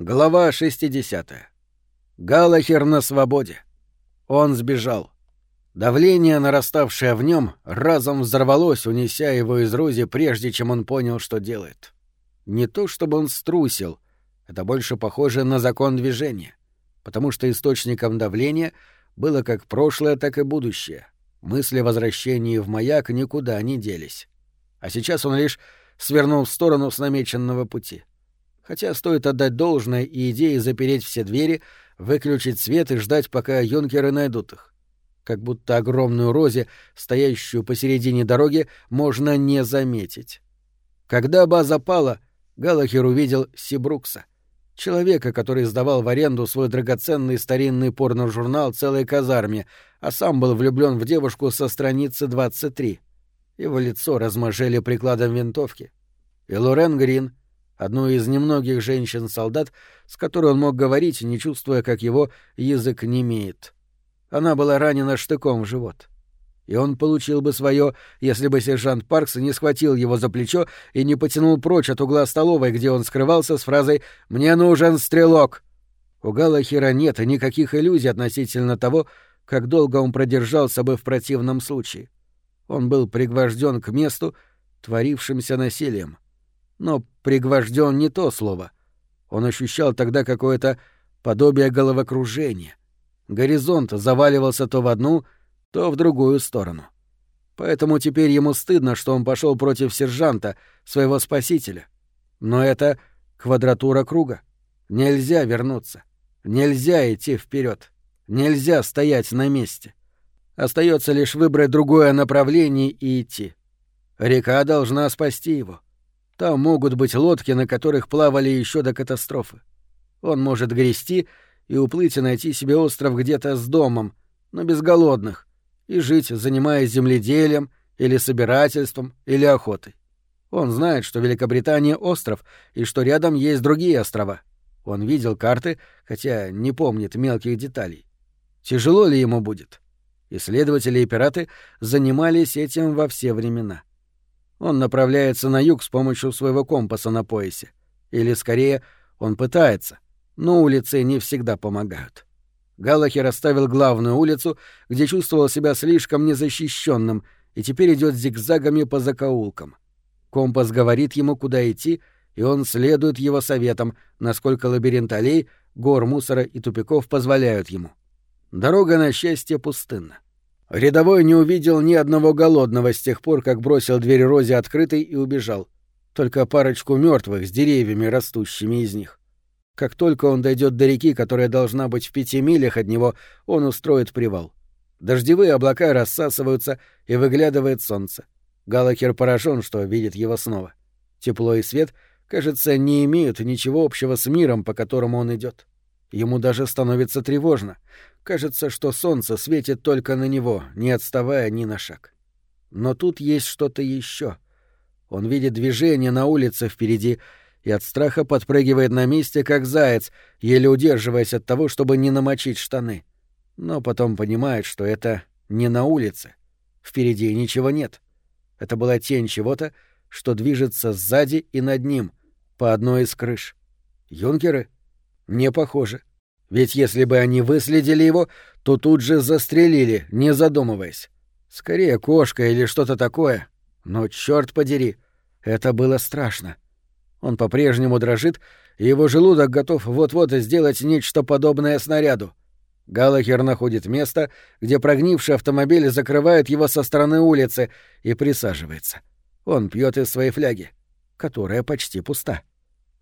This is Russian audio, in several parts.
Глава 60. Галахер на свободе. Он сбежал. Давление, нараставшее в нем, разом взорвалось, унеся его из Рози, прежде чем он понял, что делает. Не то чтобы он струсил, это больше похоже на закон движения, потому что источником давления было как прошлое, так и будущее. Мысли о возвращении в маяк никуда не делись. А сейчас он лишь свернул в сторону с намеченного пути. Хотя стоит отдать должное и идее запереть все двери, выключить свет и ждать, пока юнкеры найдут их. Как будто огромную розе, стоящую посередине дороги, можно не заметить. Когда база пала, Галахер увидел Сибрукса, человека, который сдавал в аренду свой драгоценный старинный порно-журнал целой казарме, а сам был влюблен в девушку со страницы 23. Его лицо размажели прикладом винтовки. И Лорен Грин — одну из немногих женщин-солдат, с которой он мог говорить, не чувствуя, как его язык не имеет. Она была ранена штыком в живот. И он получил бы свое, если бы сержант Паркс не схватил его за плечо и не потянул прочь от угла столовой, где он скрывался с фразой «Мне нужен стрелок!». У Галахира нет никаких иллюзий относительно того, как долго он продержался бы в противном случае. Он был пригвожден к месту, творившимся насилием. Но пригвожден не то слово. Он ощущал тогда какое-то подобие головокружения. Горизонт заваливался то в одну, то в другую сторону. Поэтому теперь ему стыдно, что он пошел против сержанта, своего спасителя. Но это квадратура круга. Нельзя вернуться. Нельзя идти вперед. Нельзя стоять на месте. Остается лишь выбрать другое направление и идти. Река должна спасти его. Там могут быть лодки, на которых плавали еще до катастрофы. Он может грести и уплыть и найти себе остров где-то с домом, но без голодных, и жить, занимаясь земледелием или собирательством или охотой. Он знает, что Великобритания — остров, и что рядом есть другие острова. Он видел карты, хотя не помнит мелких деталей. Тяжело ли ему будет? Исследователи и пираты занимались этим во все времена. Он направляется на юг с помощью своего компаса на поясе. Или, скорее, он пытается, но улицы не всегда помогают. Галахер оставил главную улицу, где чувствовал себя слишком незащищенным, и теперь идет зигзагами по закоулкам. Компас говорит ему, куда идти, и он следует его советам, насколько лабиринт аллей, гор мусора и тупиков позволяют ему. Дорога, на счастье, пустынна. Рядовой не увидел ни одного голодного с тех пор, как бросил дверь Розе открытой и убежал. Только парочку мертвых с деревьями, растущими из них. Как только он дойдет до реки, которая должна быть в пяти милях от него, он устроит привал. Дождевые облака рассасываются, и выглядывает солнце. Галакер поражен, что видит его снова. Тепло и свет, кажется, не имеют ничего общего с миром, по которому он идет. Ему даже становится тревожно. Кажется, что солнце светит только на него, не отставая ни на шаг. Но тут есть что-то еще. Он видит движение на улице впереди и от страха подпрыгивает на месте, как заяц, еле удерживаясь от того, чтобы не намочить штаны. Но потом понимает, что это не на улице. Впереди ничего нет. Это была тень чего-то, что движется сзади и над ним, по одной из крыш. Юнкеры? Не похоже. Ведь если бы они выследили его, то тут же застрелили, не задумываясь. Скорее кошка или что-то такое. Но черт подери, это было страшно. Он по-прежнему дрожит, и его желудок готов вот-вот сделать нечто подобное снаряду. Галахер находит место, где прогнивший автомобиль закрывает его со стороны улицы, и присаживается. Он пьет из своей фляги, которая почти пуста.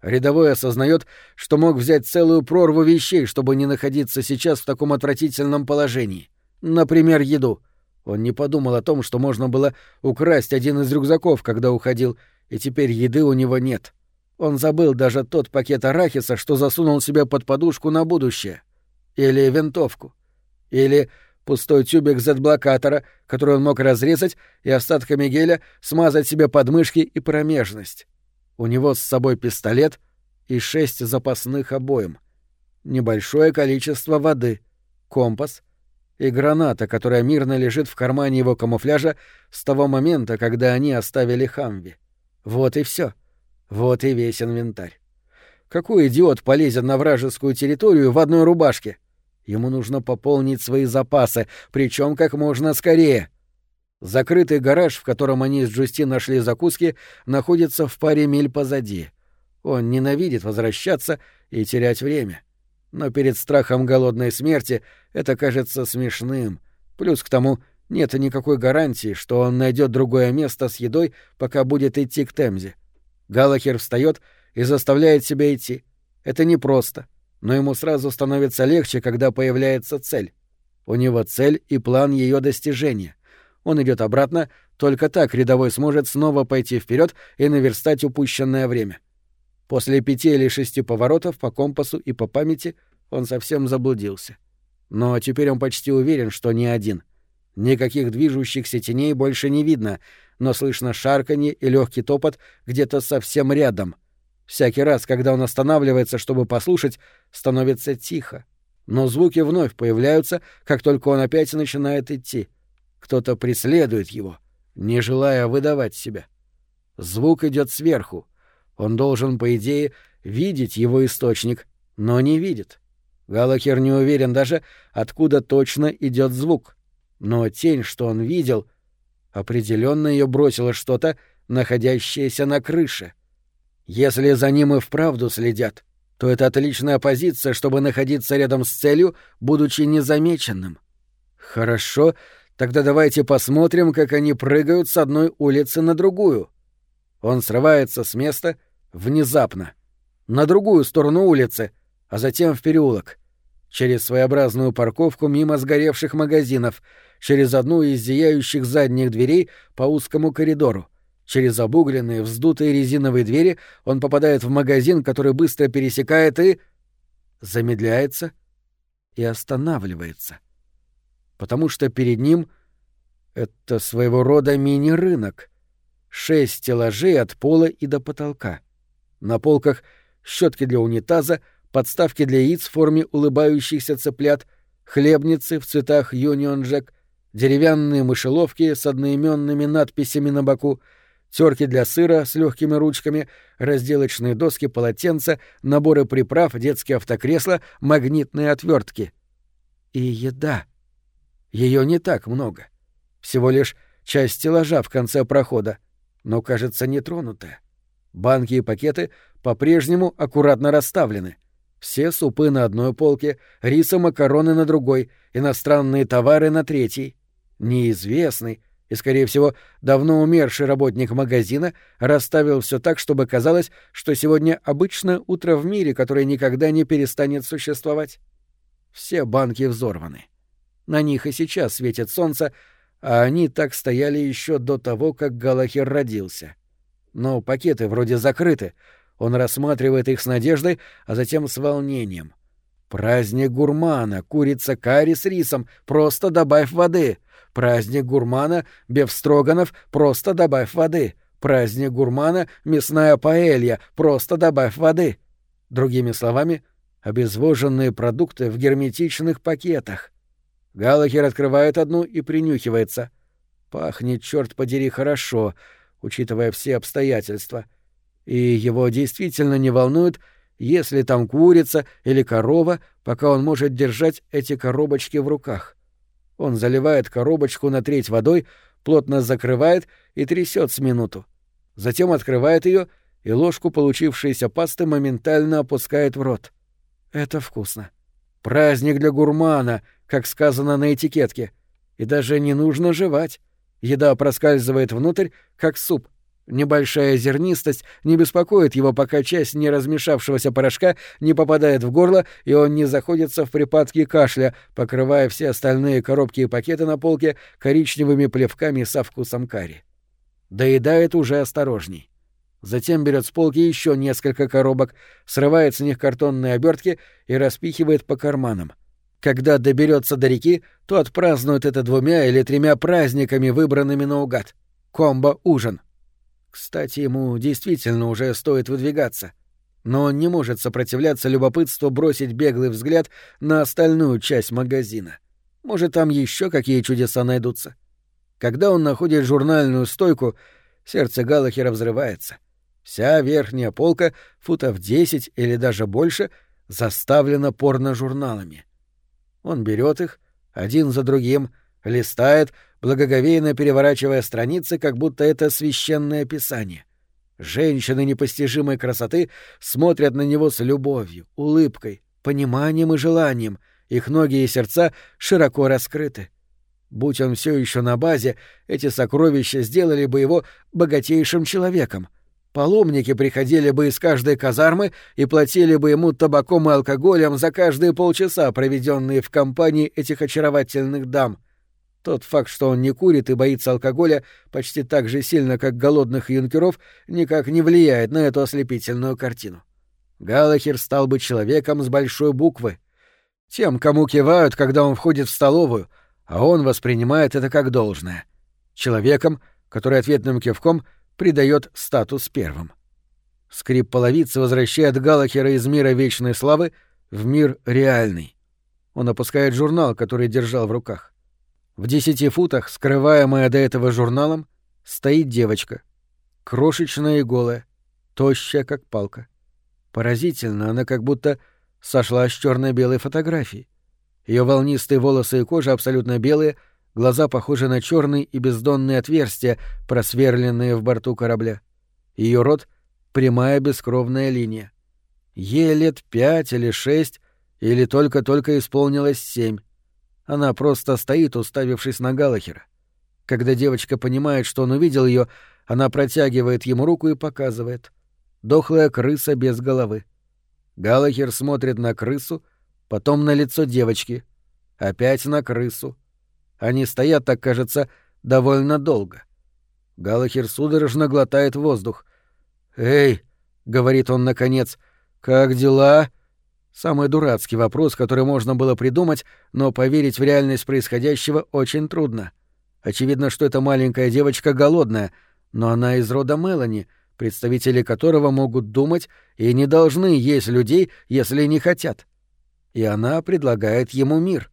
Рядовой осознает, что мог взять целую прорву вещей, чтобы не находиться сейчас в таком отвратительном положении. Например, еду. Он не подумал о том, что можно было украсть один из рюкзаков, когда уходил, и теперь еды у него нет. Он забыл даже тот пакет арахиса, что засунул себе под подушку на будущее. Или винтовку. Или пустой тюбик Z-блокатора, который он мог разрезать и остатками геля смазать себе подмышки и промежность. У него с собой пистолет и шесть запасных обоим. Небольшое количество воды, компас и граната, которая мирно лежит в кармане его камуфляжа с того момента, когда они оставили Хамви. Вот и все. Вот и весь инвентарь. Какой идиот полезет на вражескую территорию в одной рубашке? Ему нужно пополнить свои запасы, причем как можно скорее. Закрытый гараж, в котором они с Джустин нашли закуски, находится в паре миль позади. Он ненавидит возвращаться и терять время. Но перед страхом голодной смерти это кажется смешным. Плюс к тому, нет никакой гарантии, что он найдет другое место с едой, пока будет идти к Темзе. Галахер встает и заставляет себя идти. Это непросто, но ему сразу становится легче, когда появляется цель. У него цель и план ее достижения. Он идет обратно, только так рядовой сможет снова пойти вперед и наверстать упущенное время. После пяти или шести поворотов по компасу и по памяти он совсем заблудился. Но теперь он почти уверен, что не один. Никаких движущихся теней больше не видно, но слышно шарканье и легкий топот где-то совсем рядом. Всякий раз, когда он останавливается, чтобы послушать, становится тихо. Но звуки вновь появляются, как только он опять начинает идти. Кто-то преследует его, не желая выдавать себя. Звук идет сверху. Он должен, по идее, видеть его источник, но не видит. Галахер не уверен даже, откуда точно идет звук. Но тень, что он видел, определенно ее бросило что-то, находящееся на крыше. Если за ним и вправду следят, то это отличная позиция, чтобы находиться рядом с целью, будучи незамеченным. Хорошо, тогда давайте посмотрим, как они прыгают с одной улицы на другую. Он срывается с места внезапно, на другую сторону улицы, а затем в переулок. Через своеобразную парковку мимо сгоревших магазинов, через одну из зияющих задних дверей по узкому коридору. Через обугленные, вздутые резиновые двери он попадает в магазин, который быстро пересекает и... замедляется и останавливается. Потому что перед ним это своего рода мини-рынок. Шесть стеллажей от пола и до потолка. На полках щетки для унитаза, подставки для яиц в форме улыбающихся цыплят, хлебницы в цветах Юнион Джек, деревянные мышеловки с одноименными надписями на боку, терки для сыра с легкими ручками, разделочные доски, полотенца, наборы приправ, детские автокресла, магнитные отвертки. И еда. Ее не так много. Всего лишь часть стеллажа в конце прохода, но, кажется, нетронутая. Банки и пакеты по-прежнему аккуратно расставлены. Все супы на одной полке, рис и макароны на другой, иностранные товары на третьей. Неизвестный и, скорее всего, давно умерший работник магазина расставил все так, чтобы казалось, что сегодня обычное утро в мире, которое никогда не перестанет существовать. Все банки взорваны. На них и сейчас светит солнце, а они так стояли еще до того, как Галахер родился. — но пакеты вроде закрыты. Он рассматривает их с надеждой, а затем с волнением. Праздник гурмана, курица карри с рисом, просто добавь воды. Праздник гурмана, бефстроганов, просто добавь воды. Праздник гурмана, мясная паэлья, просто добавь воды. Другими словами, обезвоженные продукты в герметичных пакетах. Галахер открывает одну и принюхивается. Пахнет, черт подери, хорошо — учитывая все обстоятельства. И его действительно не волнует, есть ли там курица или корова, пока он может держать эти коробочки в руках. Он заливает коробочку на треть водой, плотно закрывает и трясет с минуту. Затем открывает ее и ложку получившейся пасты моментально опускает в рот. Это вкусно. Праздник для гурмана, как сказано на этикетке. И даже не нужно жевать. Еда проскальзывает внутрь, как суп. Небольшая зернистость не беспокоит его, пока часть неразмешавшегося порошка не попадает в горло, и он не заходится в припадке кашля, покрывая все остальные коробки и пакеты на полке коричневыми плевками со вкусом карри. Доедает уже осторожней. Затем берет с полки еще несколько коробок, срывает с них картонные обертки и распихивает по карманам — когда доберется до реки, то отпразднует это двумя или тремя праздниками, выбранными наугад. Комбо-ужин. Кстати, ему действительно уже стоит выдвигаться. Но он не может сопротивляться любопытству бросить беглый взгляд на остальную часть магазина. Может, там еще какие чудеса найдутся. Когда он находит журнальную стойку, сердце Галахера взрывается. Вся верхняя полка, футов десять или даже больше, заставлена порно-журналами. Он берет их, один за другим, листает, благоговейно переворачивая страницы, как будто это священное писание. Женщины непостижимой красоты смотрят на него с любовью, улыбкой, пониманием и желанием, их ноги и сердца широко раскрыты. Будь он все еще на базе, эти сокровища сделали бы его богатейшим человеком. Паломники приходили бы из каждой казармы и платили бы ему табаком и алкоголем за каждые полчаса, проведенные в компании этих очаровательных дам. Тот факт, что он не курит и боится алкоголя почти так же сильно, как голодных юнкеров, никак не влияет на эту ослепительную картину. Галахер стал бы человеком с большой буквы. Тем, кому кивают, когда он входит в столовую, а он воспринимает это как должное. Человеком, который ответным кивком придает статус первым. Скрип половицы возвращает Галахера из мира вечной славы в мир реальный. Он опускает журнал, который держал в руках. В десяти футах, скрываемая до этого журналом, стоит девочка. Крошечная и голая, тощая, как палка. Поразительно, она как будто сошла с черно белой фотографии. Ее волнистые волосы и кожа абсолютно белые, глаза похожи на черные и бездонные отверстия, просверленные в борту корабля. Ее рот — прямая бескровная линия. Ей лет пять или шесть, или только-только исполнилось семь. Она просто стоит, уставившись на Галахера. Когда девочка понимает, что он увидел ее, она протягивает ему руку и показывает. Дохлая крыса без головы. Галахер смотрит на крысу, потом на лицо девочки, опять на крысу. Они стоят, так кажется, довольно долго. Галахер судорожно глотает воздух. «Эй!» — говорит он наконец. «Как дела?» Самый дурацкий вопрос, который можно было придумать, но поверить в реальность происходящего очень трудно. Очевидно, что эта маленькая девочка голодная, но она из рода Мелани, представители которого могут думать и не должны есть людей, если не хотят. И она предлагает ему мир.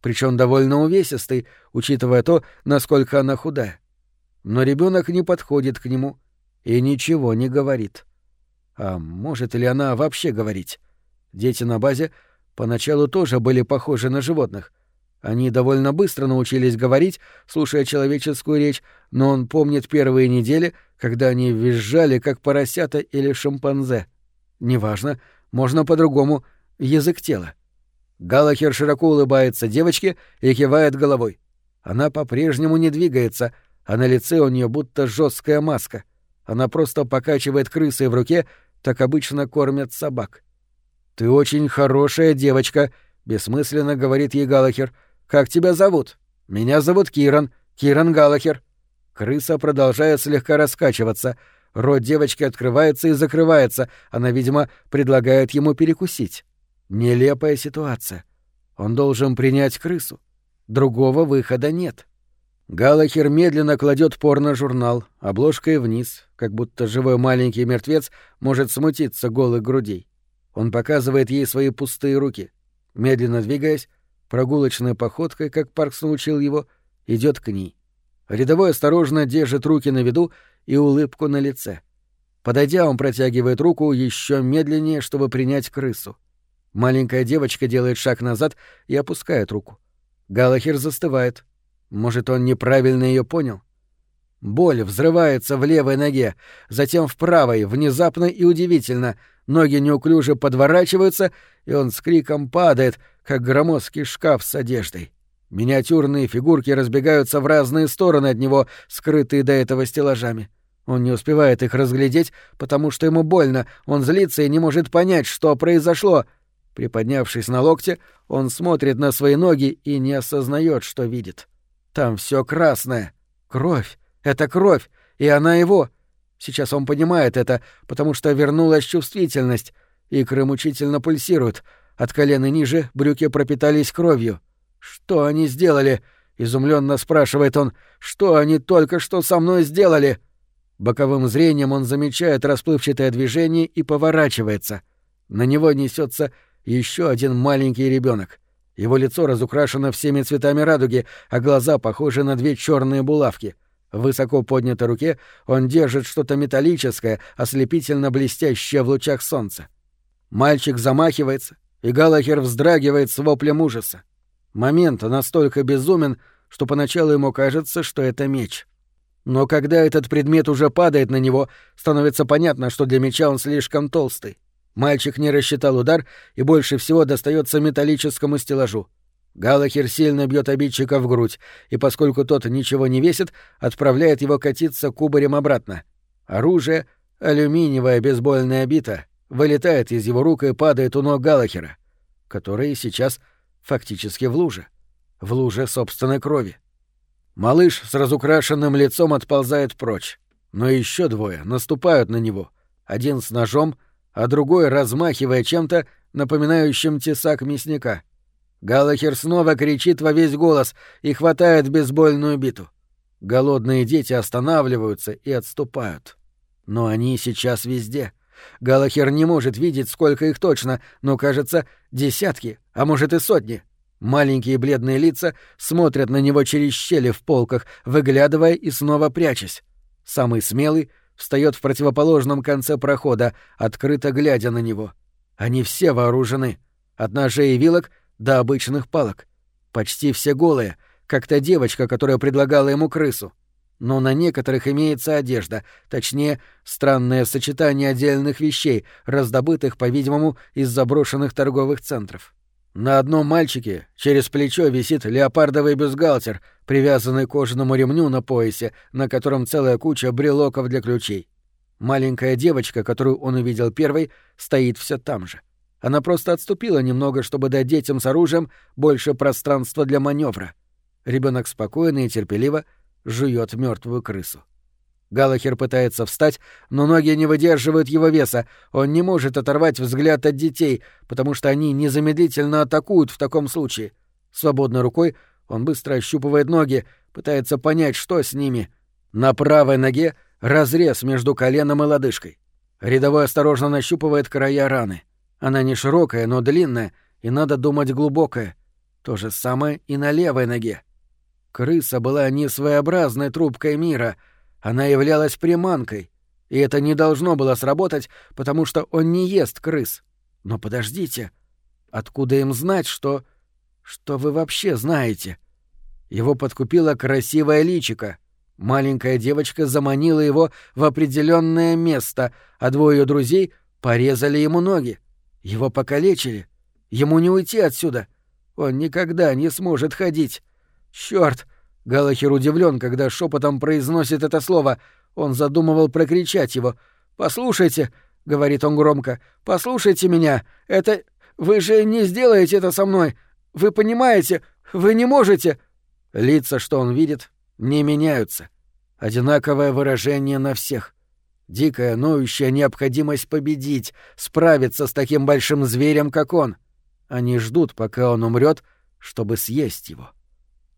Причем довольно увесистый, учитывая то, насколько она худая. Но ребенок не подходит к нему и ничего не говорит. А может ли она вообще говорить? Дети на базе поначалу тоже были похожи на животных. Они довольно быстро научились говорить, слушая человеческую речь, но он помнит первые недели, когда они визжали, как поросята или шимпанзе. Неважно, можно по-другому, язык тела. Галахер широко улыбается девочке и кивает головой. Она по-прежнему не двигается, а на лице у нее будто жесткая маска. Она просто покачивает крысой в руке, так обычно кормят собак. «Ты очень хорошая девочка», — бессмысленно говорит ей Галахер. «Как тебя зовут?» «Меня зовут Киран. Киран Галахер». Крыса продолжает слегка раскачиваться. Рот девочки открывается и закрывается. Она, видимо, предлагает ему перекусить. Нелепая ситуация. Он должен принять крысу. Другого выхода нет. Галахер медленно кладет порно-журнал, обложкой вниз, как будто живой маленький мертвец может смутиться голых грудей. Он показывает ей свои пустые руки. Медленно двигаясь, прогулочной походкой, как Паркс научил его, идет к ней. Рядовой осторожно держит руки на виду и улыбку на лице. Подойдя, он протягивает руку еще медленнее, чтобы принять крысу. Маленькая девочка делает шаг назад и опускает руку. Галахер застывает. Может, он неправильно ее понял? Боль взрывается в левой ноге, затем в правой, внезапно и удивительно, ноги неуклюже подворачиваются, и он с криком падает, как громоздкий шкаф с одеждой. Миниатюрные фигурки разбегаются в разные стороны от него, скрытые до этого стеллажами. Он не успевает их разглядеть, потому что ему больно, он злится и не может понять, что произошло. Приподнявшись на локте, он смотрит на свои ноги и не осознает, что видит. Там все красное. Кровь. Это кровь, и она его. Сейчас он понимает это, потому что вернулась чувствительность. Икры мучительно пульсируют. От колена ниже брюки пропитались кровью. «Что они сделали?» — изумленно спрашивает он. «Что они только что со мной сделали?» Боковым зрением он замечает расплывчатое движение и поворачивается. На него несется еще один маленький ребенок. Его лицо разукрашено всеми цветами радуги, а глаза похожи на две черные булавки — В высоко поднятой руке он держит что-то металлическое, ослепительно блестящее в лучах солнца. Мальчик замахивается, и Галахер вздрагивает с воплем ужаса. Момент настолько безумен, что поначалу ему кажется, что это меч. Но когда этот предмет уже падает на него, становится понятно, что для меча он слишком толстый. Мальчик не рассчитал удар и больше всего достается металлическому стеллажу. Галахер сильно бьет обидчика в грудь, и поскольку тот ничего не весит, отправляет его катиться кубарем обратно. Оружие, алюминиевая бейсбольная бита, вылетает из его рук и падает у ног Галахера, который сейчас фактически в луже. В луже собственной крови. Малыш с разукрашенным лицом отползает прочь, но еще двое наступают на него, один с ножом, а другой размахивая чем-то, напоминающим тесак мясника. Галахер снова кричит во весь голос и хватает бейсбольную биту. Голодные дети останавливаются и отступают. Но они сейчас везде. Галахер не может видеть, сколько их точно, но, кажется, десятки, а может и сотни. Маленькие бледные лица смотрят на него через щели в полках, выглядывая и снова прячась. Самый смелый встает в противоположном конце прохода, открыто глядя на него. Они все вооружены. От ножей и вилок до обычных палок. Почти все голые, как та девочка, которая предлагала ему крысу. Но на некоторых имеется одежда, точнее, странное сочетание отдельных вещей, раздобытых, по-видимому, из заброшенных торговых центров. На одном мальчике через плечо висит леопардовый бюстгальтер, привязанный к кожаному ремню на поясе, на котором целая куча брелоков для ключей. Маленькая девочка, которую он увидел первой, стоит все там же. Она просто отступила немного, чтобы дать детям с оружием больше пространства для маневра. Ребенок спокойно и терпеливо жует мертвую крысу. Галахер пытается встать, но ноги не выдерживают его веса. Он не может оторвать взгляд от детей, потому что они незамедлительно атакуют в таком случае. Свободной рукой он быстро ощупывает ноги, пытается понять, что с ними. На правой ноге разрез между коленом и лодыжкой. Рядовой осторожно нащупывает края раны. Она не широкая, но длинная, и надо думать глубокая. То же самое и на левой ноге. Крыса была не своеобразной трубкой мира, она являлась приманкой, и это не должно было сработать, потому что он не ест крыс. Но подождите, откуда им знать, что... что вы вообще знаете? Его подкупила красивая личика. Маленькая девочка заманила его в определенное место, а двое ее друзей порезали ему ноги. Его покалечили. Ему не уйти отсюда. Он никогда не сможет ходить. Черт! Галахер удивлен, когда шепотом произносит это слово. Он задумывал прокричать его. «Послушайте», — говорит он громко, — «послушайте меня. Это... Вы же не сделаете это со мной. Вы понимаете? Вы не можете...» Лица, что он видит, не меняются. Одинаковое выражение на всех. Дикая, ноющая необходимость победить, справиться с таким большим зверем, как он. Они ждут, пока он умрет, чтобы съесть его.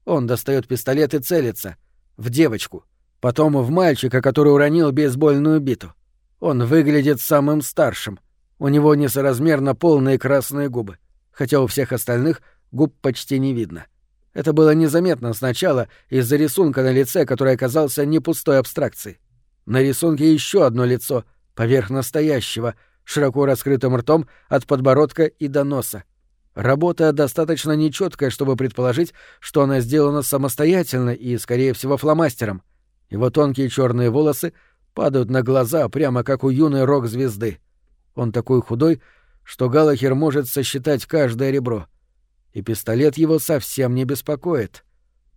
Он достает пистолет и целится. В девочку. Потом в мальчика, который уронил бейсбольную биту. Он выглядит самым старшим. У него несоразмерно полные красные губы. Хотя у всех остальных губ почти не видно. Это было незаметно сначала из-за рисунка на лице, который оказался не пустой абстракцией. На рисунке еще одно лицо, поверх настоящего, широко раскрытым ртом от подбородка и до носа. Работа достаточно нечеткая, чтобы предположить, что она сделана самостоятельно и, скорее всего, фломастером. Его тонкие черные волосы падают на глаза, прямо как у юной рок-звезды. Он такой худой, что Галахер может сосчитать каждое ребро. И пистолет его совсем не беспокоит.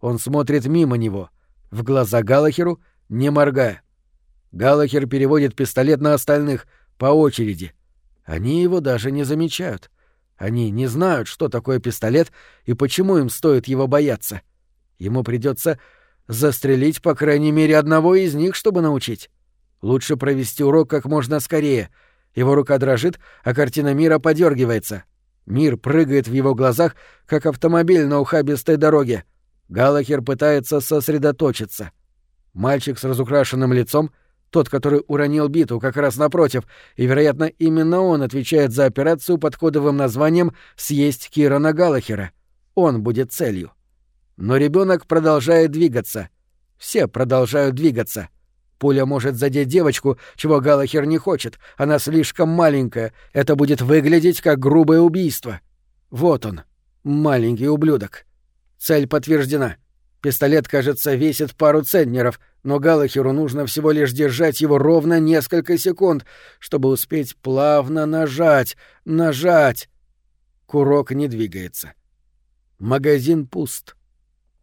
Он смотрит мимо него, в глаза Галахеру, не моргая. Галахер переводит пистолет на остальных, по очереди. Они его даже не замечают. Они не знают, что такое пистолет и почему им стоит его бояться. Ему придется застрелить по крайней мере одного из них, чтобы научить. Лучше провести урок как можно скорее. Его рука дрожит, а картина мира подергивается. Мир прыгает в его глазах, как автомобиль на ухабистой дороге. Галахер пытается сосредоточиться. Мальчик с разукрашенным лицом — тот, который уронил биту, как раз напротив, и, вероятно, именно он отвечает за операцию под кодовым названием «Съесть Кирана Галахера». Он будет целью. Но ребенок продолжает двигаться. Все продолжают двигаться. Пуля может задеть девочку, чего Галахер не хочет. Она слишком маленькая. Это будет выглядеть как грубое убийство. Вот он, маленький ублюдок. Цель подтверждена. Пистолет, кажется, весит пару центнеров, но Галахеру нужно всего лишь держать его ровно несколько секунд, чтобы успеть плавно нажать, нажать. Курок не двигается. Магазин пуст.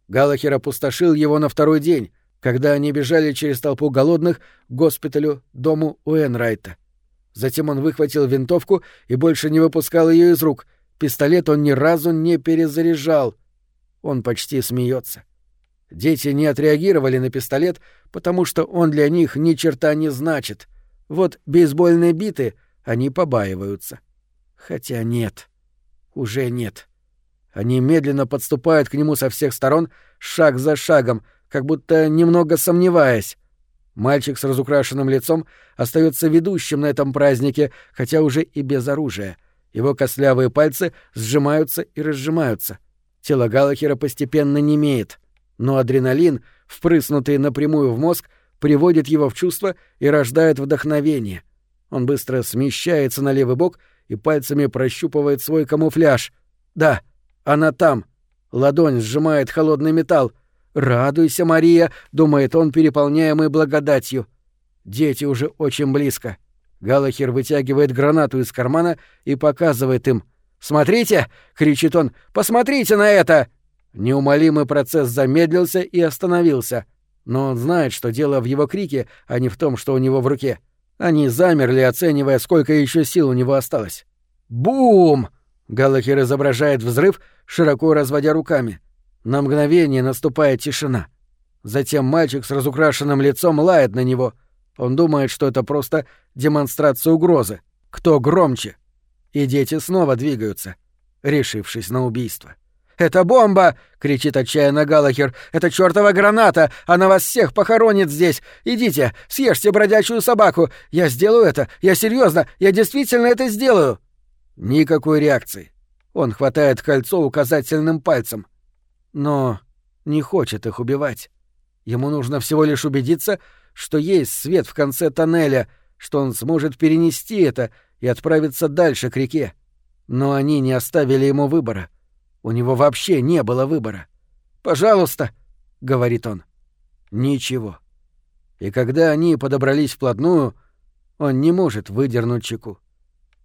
Галахер опустошил его на второй день, когда они бежали через толпу голодных к госпиталю, дому Уэнрайта. Затем он выхватил винтовку и больше не выпускал ее из рук. Пистолет он ни разу не перезаряжал. Он почти смеется. Дети не отреагировали на пистолет, потому что он для них ни черта не значит. Вот бейсбольные биты они побаиваются. Хотя нет. Уже нет. Они медленно подступают к нему со всех сторон, шаг за шагом, как будто немного сомневаясь. Мальчик с разукрашенным лицом остается ведущим на этом празднике, хотя уже и без оружия. Его костлявые пальцы сжимаются и разжимаются. Тело Галахера постепенно немеет но адреналин, впрыснутый напрямую в мозг, приводит его в чувство и рождает вдохновение. Он быстро смещается на левый бок и пальцами прощупывает свой камуфляж. Да, она там. Ладонь сжимает холодный металл. «Радуйся, Мария!» — думает он, переполняемый благодатью. Дети уже очень близко. Галахер вытягивает гранату из кармана и показывает им. «Смотрите!» — кричит он. «Посмотрите на это!» Неумолимый процесс замедлился и остановился, но он знает, что дело в его крике, а не в том, что у него в руке. Они замерли, оценивая, сколько еще сил у него осталось. «Бум!» — Галахер изображает взрыв, широко разводя руками. На мгновение наступает тишина. Затем мальчик с разукрашенным лицом лает на него. Он думает, что это просто демонстрация угрозы. Кто громче? И дети снова двигаются, решившись на убийство. «Это бомба!» — кричит отчаянно Галахер. «Это чёртова граната! Она вас всех похоронит здесь! Идите, съешьте бродячую собаку! Я сделаю это! Я серьезно! Я действительно это сделаю!» Никакой реакции. Он хватает кольцо указательным пальцем. Но не хочет их убивать. Ему нужно всего лишь убедиться, что есть свет в конце тоннеля, что он сможет перенести это и отправиться дальше к реке. Но они не оставили ему выбора. У него вообще не было выбора. «Пожалуйста», — говорит он. Ничего. И когда они подобрались вплотную, он не может выдернуть чеку.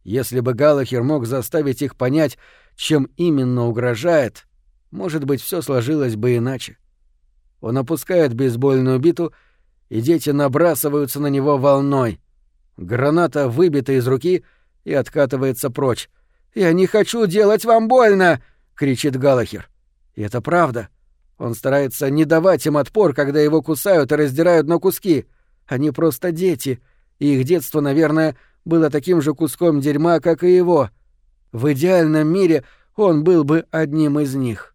Если бы Галахер мог заставить их понять, чем именно угрожает, может быть, все сложилось бы иначе. Он опускает бейсбольную биту, и дети набрасываются на него волной. Граната выбита из руки и откатывается прочь. «Я не хочу делать вам больно!» Кричит Галахер. И это правда. Он старается не давать им отпор, когда его кусают и раздирают на куски. Они просто дети, и их детство, наверное, было таким же куском дерьма, как и его. В идеальном мире он был бы одним из них.